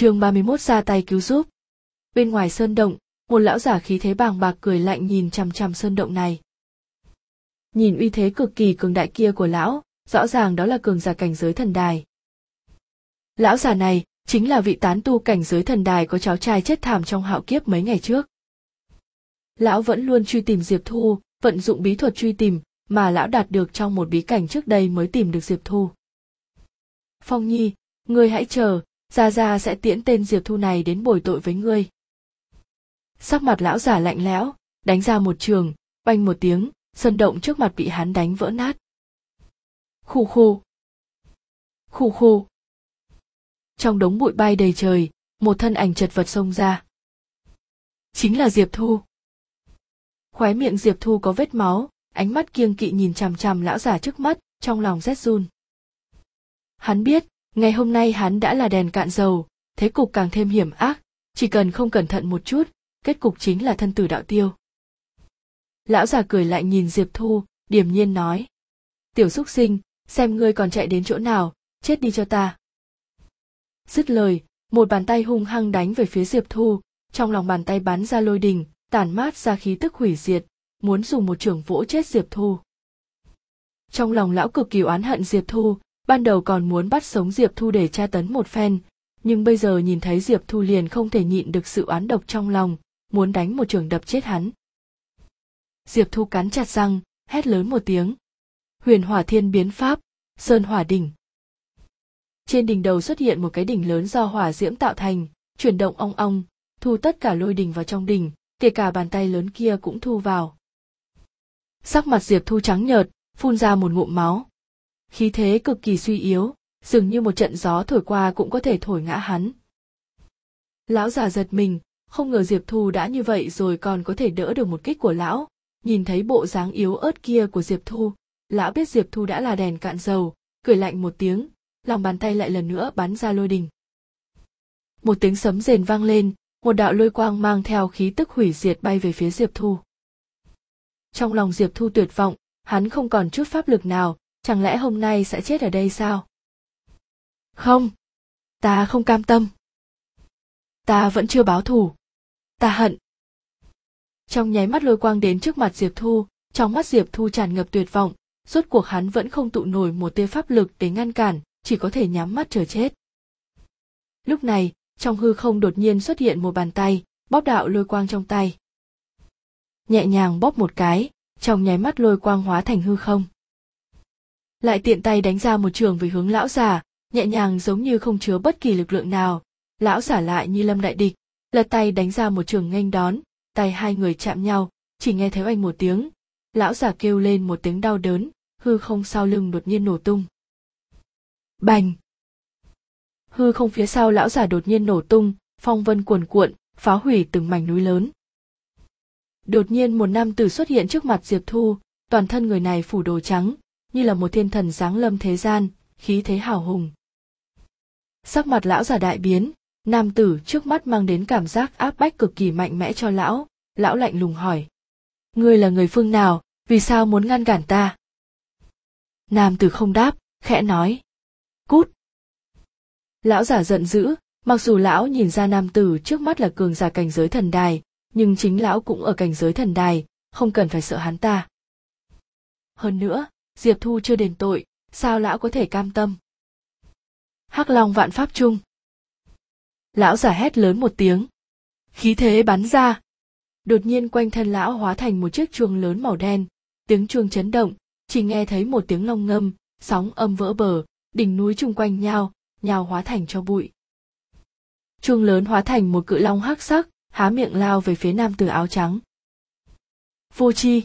chương 31 ra tay cứu giúp. Bên ngoài sơn động, một lão giả khí thế bàng bạc cười lạnh nhìn chằm chằm sơn động này. Nhìn uy thế cực kỳ cường đại kia của lão, rõ ràng đó là cường giả cảnh giới thần đài. Lão giả này chính là vị tán tu cảnh giới thần đài có cháu trai chết thảm trong hạo kiếp mấy ngày trước. Lão vẫn luôn truy tìm Diệp Thu, vận dụng bí thuật truy tìm, mà lão đạt được trong một bí cảnh trước đây mới tìm được Diệp Thu. Phong Nhi, ngươi hãy chờ, Gia Gia sẽ tiễn tên Diệp Thu này đến bồi tội với ngươi. Sắc mặt lão giả lạnh lẽo, đánh ra một trường, banh một tiếng, sân động trước mặt bị hắn đánh vỡ nát. Khu khu. Khu khu. Trong đống bụi bay đầy trời, một thân ảnh chật vật xông ra. Chính là Diệp Thu. Khóe miệng Diệp Thu có vết máu, ánh mắt kiêng kỵ nhìn chằm chằm lão giả trước mắt, trong lòng rét run. Hắn biết, ngày hôm nay hắn đã là đèn cạn dầu, thế cục càng thêm hiểm ác, chỉ cần không cẩn thận một chút, kết cục chính là thân tử đạo tiêu. Lão già cười lại nhìn Diệp Thu, điềm nhiên nói. Tiểu xúc sinh, xem ngươi còn chạy đến chỗ nào, chết đi cho ta. Dứt lời, một bàn tay hung hăng đánh về phía Diệp Thu, trong lòng bàn tay bắn ra lôi đình, tản mát ra khí tức hủy diệt, muốn dùng một trường vỗ chết Diệp Thu. Trong lòng lão cực kỳ oán hận Diệp Thu, ban đầu còn muốn bắt sống Diệp Thu để tra tấn một phen, nhưng bây giờ nhìn thấy Diệp Thu liền không thể nhịn được sự oán độc trong lòng, muốn đánh một trường đập chết hắn. Diệp Thu cắn chặt răng, hét lớn một tiếng. Huyền hỏa thiên biến pháp, sơn hỏa đỉnh. Trên đỉnh đầu xuất hiện một cái đỉnh lớn do hỏa diễm tạo thành, chuyển động ong ong, thu tất cả lôi đỉnh vào trong đỉnh, kể cả bàn tay lớn kia cũng thu vào. Sắc mặt Diệp Thu trắng nhợt, phun ra một ngụm máu. Khí thế cực kỳ suy yếu, dường như một trận gió thổi qua cũng có thể thổi ngã hắn. Lão già giật mình, không ngờ Diệp Thu đã như vậy rồi còn có thể đỡ được một kích của lão. Nhìn thấy bộ dáng yếu ớt kia của Diệp Thu, lão biết Diệp Thu đã là đèn cạn dầu, cười lạnh một tiếng, lòng bàn tay lại lần nữa bắn ra lôi đình. Một tiếng sấm rền vang lên, một đạo lôi quang mang theo khí tức hủy diệt bay về phía Diệp Thu. Trong lòng Diệp Thu tuyệt vọng, hắn không còn chút pháp lực nào, chẳng lẽ hôm nay sẽ chết ở đây sao? Không, ta không cam tâm. Ta vẫn chưa báo thù. Ta hận. Trong nháy mắt lôi quang đến trước mặt Diệp Thu, trong mắt Diệp Thu tràn ngập tuyệt vọng, rốt cuộc hắn vẫn không tụ nổi một tia pháp lực để ngăn cản, chỉ có thể nhắm mắt chờ chết. Lúc này, trong hư không đột nhiên xuất hiện một bàn tay, bóp đạo lôi quang trong tay. Nhẹ nhàng bóp một cái, trong nháy mắt lôi quang hóa thành hư không. Lại tiện tay đánh ra một trường về hướng lão giả, nhẹ nhàng giống như không chứa bất kỳ lực lượng nào, lão giả lại như lâm đại địch, lật tay đánh ra một trường nghênh đón, tay hai người chạm nhau, chỉ nghe thấy oanh một tiếng, lão giả kêu lên một tiếng đau đớn, hư không sau lưng đột nhiên nổ tung. Bành! hư không phía sau lão giả đột nhiên nổ tung phong vân cuồn cuộn phá hủy từng mảnh núi lớn đột nhiên một nam tử xuất hiện trước mặt diệp thu toàn thân người này phủ đồ trắng như là một thiên thần giáng lâm thế gian, khí thế hào hùng. Sắc mặt lão giả đại biến, nam tử trước mắt mang đến cảm giác áp bách cực kỳ mạnh mẽ cho lão lão lạnh lùng hỏi. Ngươi là người phương nào, vì sao muốn ngăn cản ta? Nam tử không đáp, khẽ nói. Cút. Lão giả giận dữ, mặc dù lão nhìn ra nam tử trước mắt là cường giả cảnh giới thần đài, nhưng chính lão cũng ở cảnh giới thần đài, không cần phải sợ hắn ta. Hơn nữa diệp thu chưa đền tội, sao lão có thể cam tâm? Hắc long vạn pháp trung lão giả hét lớn một tiếng. Khí thế bắn ra. Đột nhiên quanh thân lão hóa thành một chiếc chuông lớn màu đen. Tiếng chuông chấn động, chỉ nghe thấy một tiếng long ngâm, sóng âm vỡ bờ, đỉnh núi chung quanh nhau nhào hóa thành cho bụi. Chuông lớn hóa thành một cự long hắc sắc, há miệng lao về phía nam tử áo trắng. Vô chi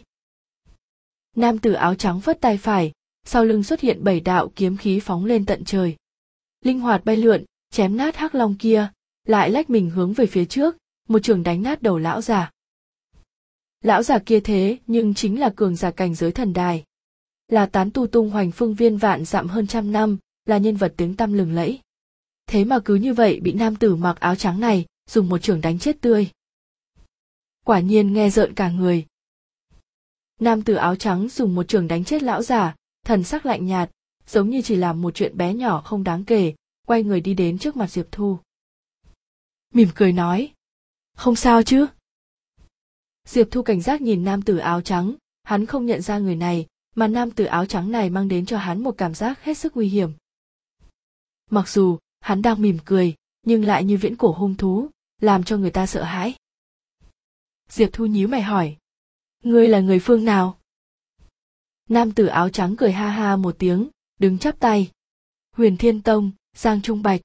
nam tử áo trắng vất tay phải, sau lưng xuất hiện bảy đạo kiếm khí phóng lên tận trời linh hoạt bay lượn, chém nát hắc long kia, lại lách mình hướng về phía trước, một trường đánh nát đầu lão già lão già kia thế, nhưng chính là cường giả cảnh giới thần đài là tán tu tung hoành phương viên vạn dặm hơn trăm năm, là nhân vật tiếng tăm lừng lẫy. Thế mà cứ như vậy bị nam tử mặc áo trắng này dùng một trường đánh chết tươi. Quả nhiên nghe rợn cả người. Nam tử áo trắng dùng một trường đánh chết lão giả, thần sắc lạnh nhạt, giống như chỉ làm một chuyện bé nhỏ không đáng kể, quay người đi đến trước mặt Diệp Thu. mỉm cười nói không sao chứ? Diệp thu cảnh giác nhìn nam tử áo trắng hắn không nhận ra người này mà nam tử áo trắng này mang đến cho hắn một cảm giác hết sức nguy hiểm. Mặc dù hắn đang mỉm cười nhưng lại như viễn cổ hung thú làm cho người ta sợ hãi. Diệp thu nhíu mày hỏi ngươi là người phương nào? Nam tử áo trắng cười ha ha một tiếng, đứng chắp tay. Huyền thiên tông, giang trung bạch